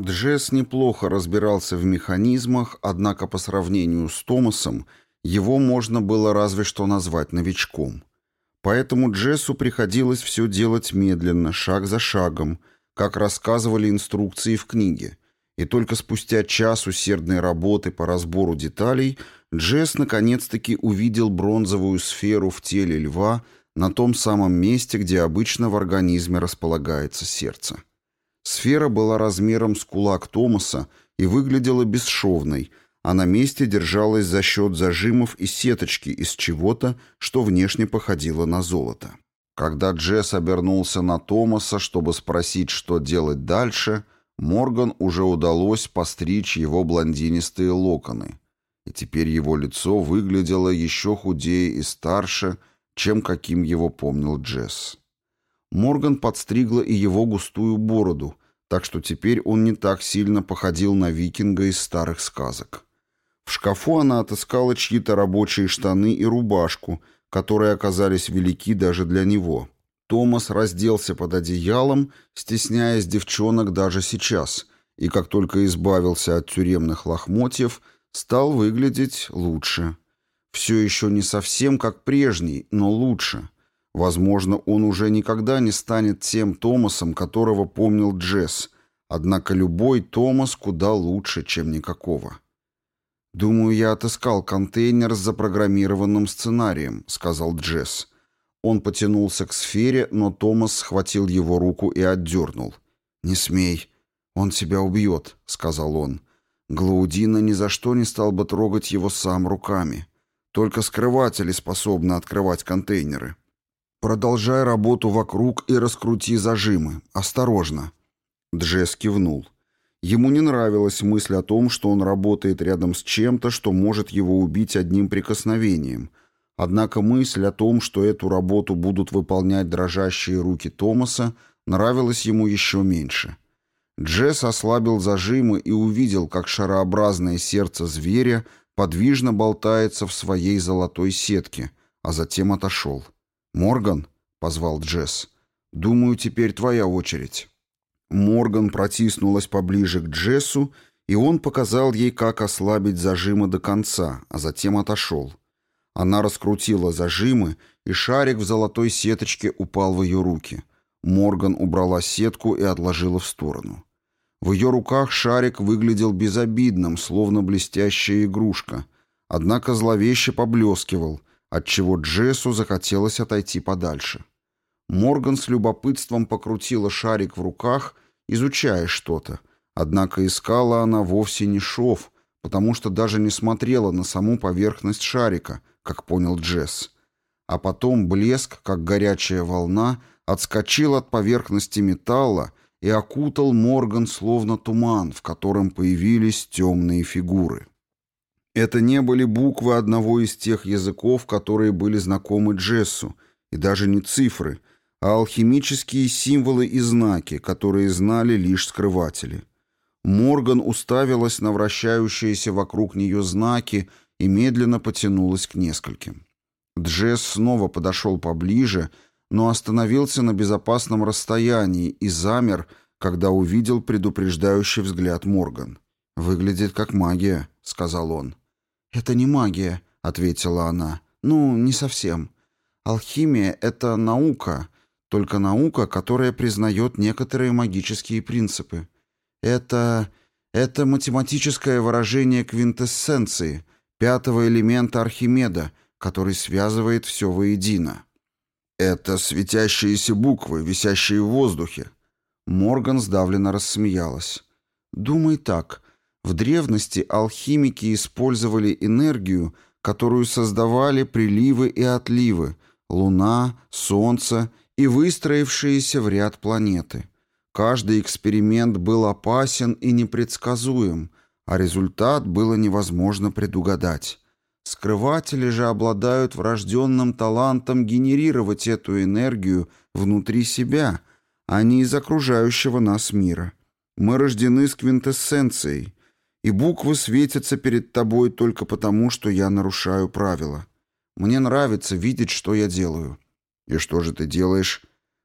Джесс неплохо разбирался в механизмах, однако по сравнению с Томасом его можно было разве что назвать новичком. Поэтому Джессу приходилось все делать медленно, шаг за шагом, как рассказывали инструкции в книге. И только спустя час усердной работы по разбору деталей Джесс наконец-таки увидел бронзовую сферу в теле льва на том самом месте, где обычно в организме располагается сердце. Сфера была размером с кулак Томаса и выглядела бесшовной, а на месте держалась за счет зажимов и сеточки из чего-то, что внешне походило на золото. Когда Джесс обернулся на Томаса, чтобы спросить, что делать дальше, Морган уже удалось постричь его блондинистые локоны, и теперь его лицо выглядело еще худее и старше, чем каким его помнил Джесс. Морган подстригла и его густую бороду, так что теперь он не так сильно походил на викинга из старых сказок. В шкафу она отыскала чьи-то рабочие штаны и рубашку, которые оказались велики даже для него. Томас разделся под одеялом, стесняясь девчонок даже сейчас, и как только избавился от тюремных лохмотьев, стал выглядеть лучше. Все еще не совсем как прежний, но лучше — Возможно, он уже никогда не станет тем Томасом, которого помнил Джесс, однако любой Томас куда лучше, чем никакого. «Думаю, я отыскал контейнер с запрограммированным сценарием», — сказал Джесс. Он потянулся к сфере, но Томас схватил его руку и отдернул. «Не смей. Он тебя убьет», — сказал он. Глаудина ни за что не стал бы трогать его сам руками. Только скрыватели способны открывать контейнеры. «Продолжай работу вокруг и раскрути зажимы. Осторожно». Джесс кивнул. Ему не нравилась мысль о том, что он работает рядом с чем-то, что может его убить одним прикосновением. Однако мысль о том, что эту работу будут выполнять дрожащие руки Томаса, нравилась ему еще меньше. Джесс ослабил зажимы и увидел, как шарообразное сердце зверя подвижно болтается в своей золотой сетке, а затем отошел. «Морган», — позвал Джесс, — «думаю, теперь твоя очередь». Морган протиснулась поближе к Джессу, и он показал ей, как ослабить зажимы до конца, а затем отошел. Она раскрутила зажимы, и шарик в золотой сеточке упал в ее руки. Морган убрала сетку и отложила в сторону. В ее руках шарик выглядел безобидным, словно блестящая игрушка. Однако зловеще поблескивал — отчего Джессу захотелось отойти подальше. Морган с любопытством покрутила шарик в руках, изучая что-то, однако искала она вовсе не шов, потому что даже не смотрела на саму поверхность шарика, как понял Джесс. А потом блеск, как горячая волна, отскочил от поверхности металла и окутал Морган словно туман, в котором появились темные фигуры. Это не были буквы одного из тех языков, которые были знакомы Джессу, и даже не цифры, а алхимические символы и знаки, которые знали лишь скрыватели. Морган уставилась на вращающиеся вокруг нее знаки и медленно потянулась к нескольким. Джесс снова подошел поближе, но остановился на безопасном расстоянии и замер, когда увидел предупреждающий взгляд Морган. «Выглядит как магия», — сказал он. «Это не магия», — ответила она. «Ну, не совсем. Алхимия — это наука, только наука, которая признает некоторые магические принципы. Это... это математическое выражение квинтэссенции, пятого элемента Архимеда, который связывает все воедино». «Это светящиеся буквы, висящие в воздухе». Морган сдавленно рассмеялась. «Думай так. В древности алхимики использовали энергию, которую создавали приливы и отливы, луна, солнце и выстроившиеся в ряд планеты. Каждый эксперимент был опасен и непредсказуем, а результат было невозможно предугадать. Скрыватели же обладают врожденным талантом генерировать эту энергию внутри себя, а не из окружающего нас мира. Мы рождены с квинтэссенцией, и буквы светятся перед тобой только потому, что я нарушаю правила. Мне нравится видеть, что я делаю. И что же ты делаешь?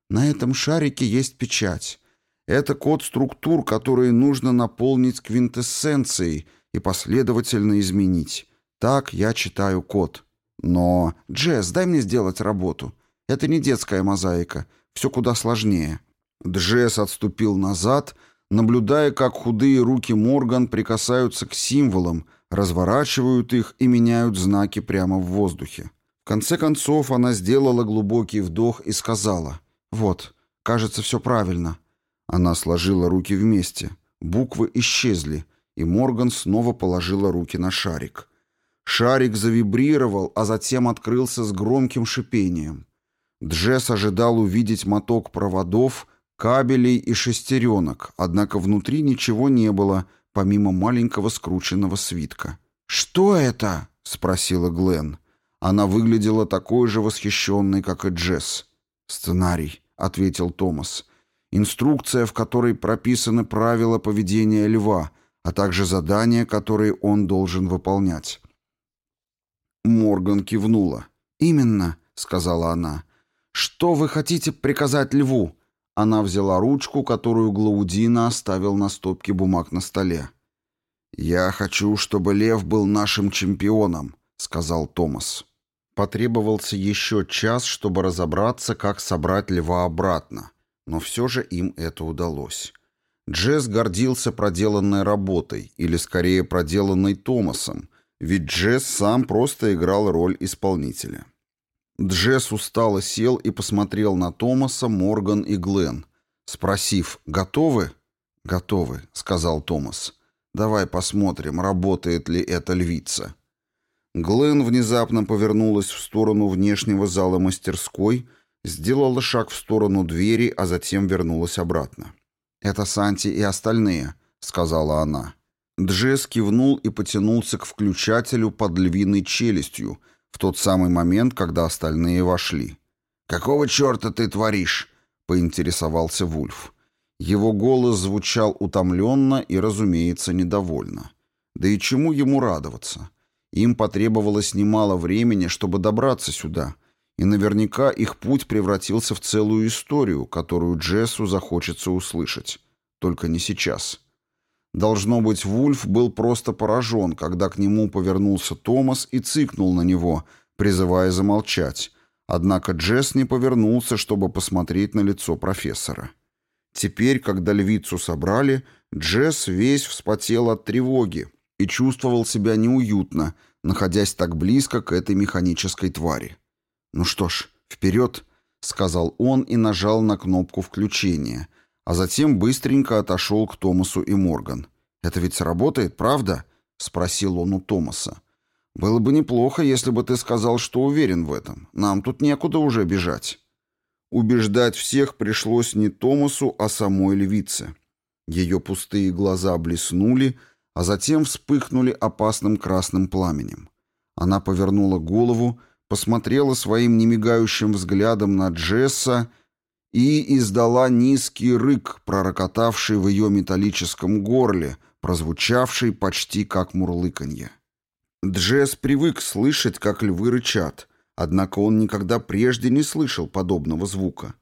На этом шарике есть печать. Это код структур, которые нужно наполнить квинтэссенцией и последовательно изменить. Так я читаю код. Но, Джесс, дай мне сделать работу. Это не детская мозаика. Все куда сложнее. Джесс отступил назад — наблюдая, как худые руки Морган прикасаются к символам, разворачивают их и меняют знаки прямо в воздухе. В конце концов она сделала глубокий вдох и сказала «Вот, кажется, все правильно». Она сложила руки вместе, буквы исчезли, и Морган снова положила руки на шарик. Шарик завибрировал, а затем открылся с громким шипением. Джесс ожидал увидеть моток проводов — кабелей и шестеренок, однако внутри ничего не было, помимо маленького скрученного свитка. «Что это?» — спросила Глен. Она выглядела такой же восхищенной, как и Джесс. «Сценарий», — ответил Томас. «Инструкция, в которой прописаны правила поведения льва, а также задания, которые он должен выполнять». Морган кивнула. «Именно», — сказала она. «Что вы хотите приказать льву?» Она взяла ручку, которую Глаудина оставил на стопке бумаг на столе. «Я хочу, чтобы Лев был нашим чемпионом», — сказал Томас. Потребовался еще час, чтобы разобраться, как собрать Льва обратно. Но все же им это удалось. Джесс гордился проделанной работой, или скорее проделанной Томасом, ведь Джесс сам просто играл роль исполнителя. Джесс устало сел и посмотрел на Томаса, Морган и Глен, спросив «Готовы?» «Готовы», — сказал Томас. «Давай посмотрим, работает ли эта львица». Глен внезапно повернулась в сторону внешнего зала мастерской, сделала шаг в сторону двери, а затем вернулась обратно. «Это Санти и остальные», — сказала она. Джесс кивнул и потянулся к включателю под львиной челюстью — в тот самый момент, когда остальные вошли. «Какого черта ты творишь?» — поинтересовался Вульф. Его голос звучал утомленно и, разумеется, недовольно. Да и чему ему радоваться? Им потребовалось немало времени, чтобы добраться сюда, и наверняка их путь превратился в целую историю, которую Джессу захочется услышать. Только не сейчас. Должно быть, Вульф был просто поражен, когда к нему повернулся Томас и цикнул на него, призывая замолчать. Однако Джесс не повернулся, чтобы посмотреть на лицо профессора. Теперь, когда львицу собрали, Джесс весь вспотел от тревоги и чувствовал себя неуютно, находясь так близко к этой механической твари. «Ну что ж, вперед!» — сказал он и нажал на кнопку включения — а затем быстренько отошел к Томасу и Морган. «Это ведь работает, правда?» — спросил он у Томаса. «Было бы неплохо, если бы ты сказал, что уверен в этом. Нам тут некуда уже бежать». Убеждать всех пришлось не Томасу, а самой львице. Ее пустые глаза блеснули, а затем вспыхнули опасным красным пламенем. Она повернула голову, посмотрела своим немигающим взглядом на Джесса и издала низкий рык, пророкотавший в ее металлическом горле, прозвучавший почти как мурлыканье. Джесс привык слышать, как львы рычат, однако он никогда прежде не слышал подобного звука.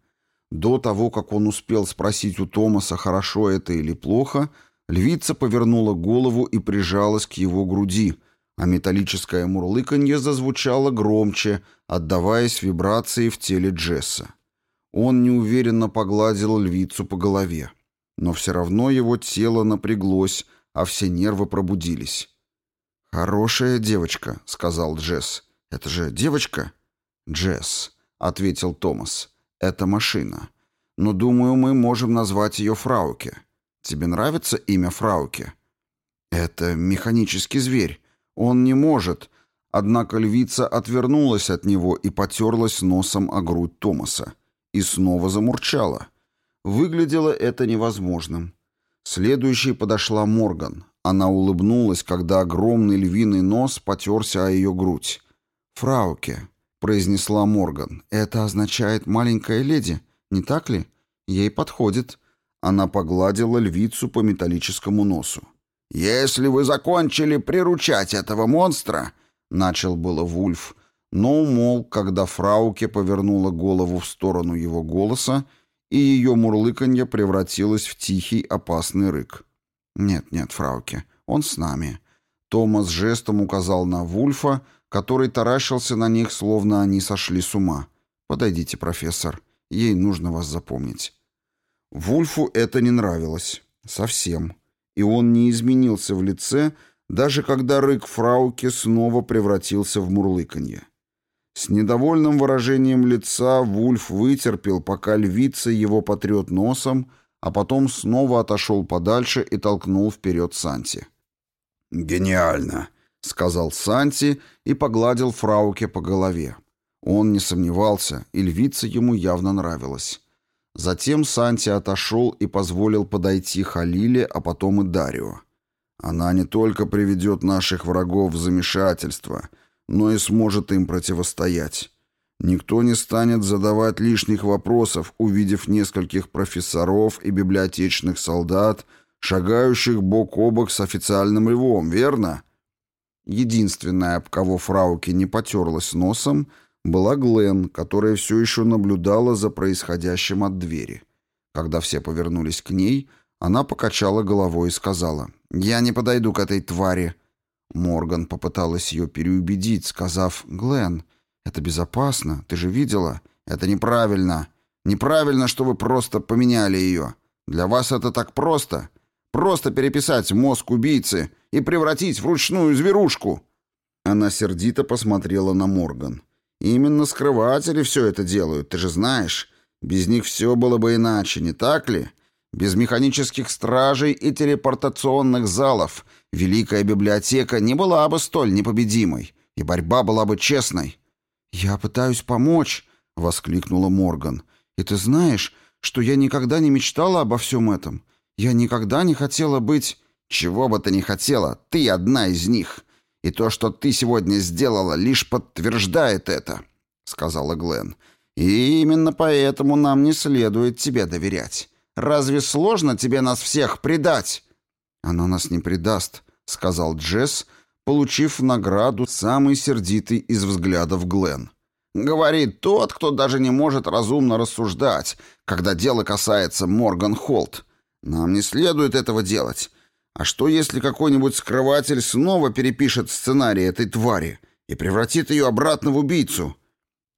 До того, как он успел спросить у Томаса, хорошо это или плохо, львица повернула голову и прижалась к его груди, а металлическое мурлыканье зазвучало громче, отдаваясь вибрации в теле Джесса. Он неуверенно погладил львицу по голове. Но все равно его тело напряглось, а все нервы пробудились. «Хорошая девочка», — сказал Джесс. «Это же девочка?» «Джесс», — ответил Томас. «Это машина. Но, думаю, мы можем назвать ее Фрауке. Тебе нравится имя Фрауке?» «Это механический зверь. Он не может». Однако львица отвернулась от него и потерлась носом о грудь Томаса и снова замурчала. Выглядело это невозможным. Следующей подошла Морган. Она улыбнулась, когда огромный львиный нос потерся о ее грудь. «Фрауке», — произнесла Морган, — «это означает маленькая леди, не так ли? Ей подходит». Она погладила львицу по металлическому носу. «Если вы закончили приручать этого монстра», — начал было Вульф, но умолк, когда Фрауке повернула голову в сторону его голоса, и ее мурлыканье превратилось в тихий опасный рык. «Нет, нет, Фрауке, он с нами». Томас жестом указал на Вульфа, который таращился на них, словно они сошли с ума. «Подойдите, профессор, ей нужно вас запомнить». Вульфу это не нравилось. Совсем. И он не изменился в лице, даже когда рык Фрауки снова превратился в мурлыканье. С недовольным выражением лица Вульф вытерпел, пока львица его потрет носом, а потом снова отошел подальше и толкнул вперед Санти. «Гениально!» — сказал Санти и погладил Фрауке по голове. Он не сомневался, и львица ему явно нравилась. Затем Санти отошел и позволил подойти Халиле, а потом и Дарио. «Она не только приведет наших врагов в замешательство», но и сможет им противостоять. Никто не станет задавать лишних вопросов, увидев нескольких профессоров и библиотечных солдат, шагающих бок о бок с официальным львом, верно? Единственная, об кого Фрауки не потерлась носом, была Глен, которая все еще наблюдала за происходящим от двери. Когда все повернулись к ней, она покачала головой и сказала, «Я не подойду к этой твари. Морган попыталась ее переубедить, сказав, «Глен, это безопасно, ты же видела? Это неправильно. Неправильно, что вы просто поменяли ее. Для вас это так просто. Просто переписать мозг убийцы и превратить в ручную зверушку». Она сердито посмотрела на Морган. «Именно скрыватели все это делают, ты же знаешь. Без них все было бы иначе, не так ли? Без механических стражей и телепортационных залов Великая Библиотека не была бы столь непобедимой, и борьба была бы честной. «Я пытаюсь помочь», — воскликнула Морган. «И ты знаешь, что я никогда не мечтала обо всем этом. Я никогда не хотела быть...» «Чего бы ты ни хотела, ты одна из них. И то, что ты сегодня сделала, лишь подтверждает это», — сказала Глен. «И именно поэтому нам не следует тебе доверять». Разве сложно тебе нас всех предать?» «Она нас не предаст», — сказал Джесс, получив в награду самый сердитый из взглядов Глен. «Говорит тот, кто даже не может разумно рассуждать, когда дело касается Морган Холт. Нам не следует этого делать. А что, если какой-нибудь скрыватель снова перепишет сценарий этой твари и превратит ее обратно в убийцу?»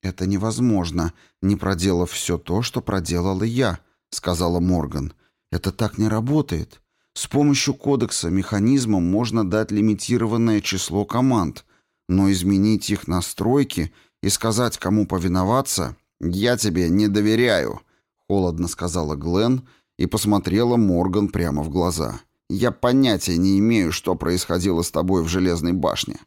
«Это невозможно, не проделав все то, что проделала я», — сказала Морган. «Это так не работает. С помощью кодекса механизмом можно дать лимитированное число команд, но изменить их настройки и сказать, кому повиноваться, я тебе не доверяю», — холодно сказала Глен и посмотрела Морган прямо в глаза. «Я понятия не имею, что происходило с тобой в Железной башне.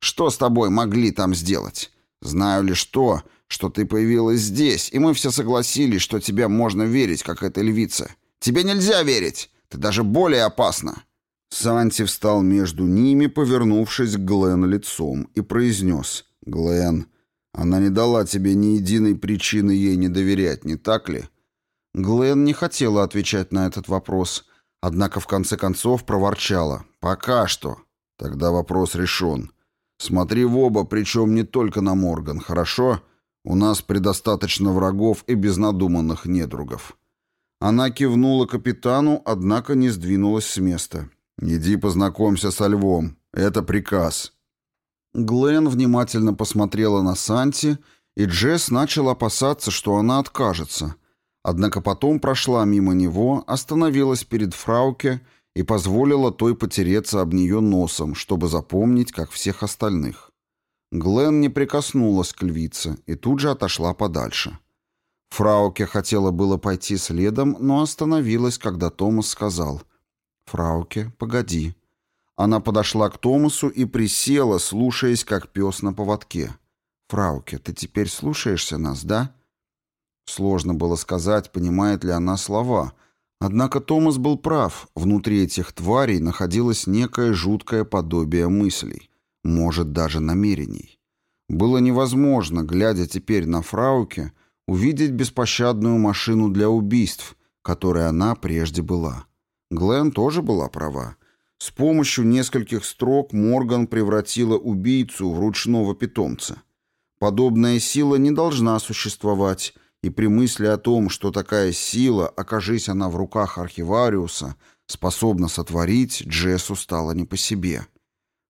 Что с тобой могли там сделать? Знаю лишь то, что ты появилась здесь, и мы все согласились, что тебе можно верить, как эта львица. Тебе нельзя верить! Ты даже более опасна!» Санти встал между ними, повернувшись к Глен лицом, и произнес. «Глен, она не дала тебе ни единой причины ей не доверять, не так ли?» Глен не хотела отвечать на этот вопрос, однако в конце концов проворчала. «Пока что». Тогда вопрос решен. Смотри в оба, причем не только на Морган, хорошо?» У нас предостаточно врагов и безнадуманных недругов. Она кивнула капитану, однако не сдвинулась с места. «Иди познакомься со львом. Это приказ». Глен внимательно посмотрела на Санти, и Джесс начал опасаться, что она откажется. Однако потом прошла мимо него, остановилась перед Фрауке и позволила той потереться об нее носом, чтобы запомнить, как всех остальных. Глен не прикоснулась к львице и тут же отошла подальше. Фрауке хотела было пойти следом, но остановилась, когда Томас сказал «Фрауке, погоди». Она подошла к Томасу и присела, слушаясь, как пес на поводке. «Фрауке, ты теперь слушаешься нас, да?» Сложно было сказать, понимает ли она слова. Однако Томас был прав. Внутри этих тварей находилось некое жуткое подобие мыслей может, даже намерений. Было невозможно, глядя теперь на Фрауке, увидеть беспощадную машину для убийств, которой она прежде была. Глен тоже была права. С помощью нескольких строк Морган превратила убийцу в ручного питомца. Подобная сила не должна существовать, и при мысли о том, что такая сила, окажись она в руках архивариуса, способна сотворить, Джессу стало не по себе.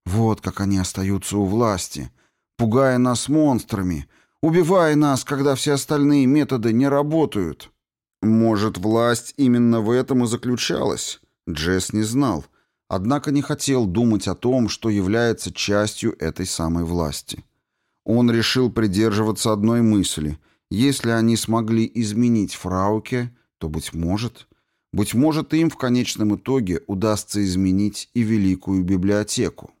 Вот как они остаются у власти, пугая нас монстрами, убивая нас, когда все остальные методы не работают. Может, власть именно в этом и заключалась? Джесс не знал, однако не хотел думать о том, что является частью этой самой власти. Он решил придерживаться одной мысли. Если они смогли изменить Фрауке, то, быть может... Быть может, им в конечном итоге удастся изменить и Великую библиотеку.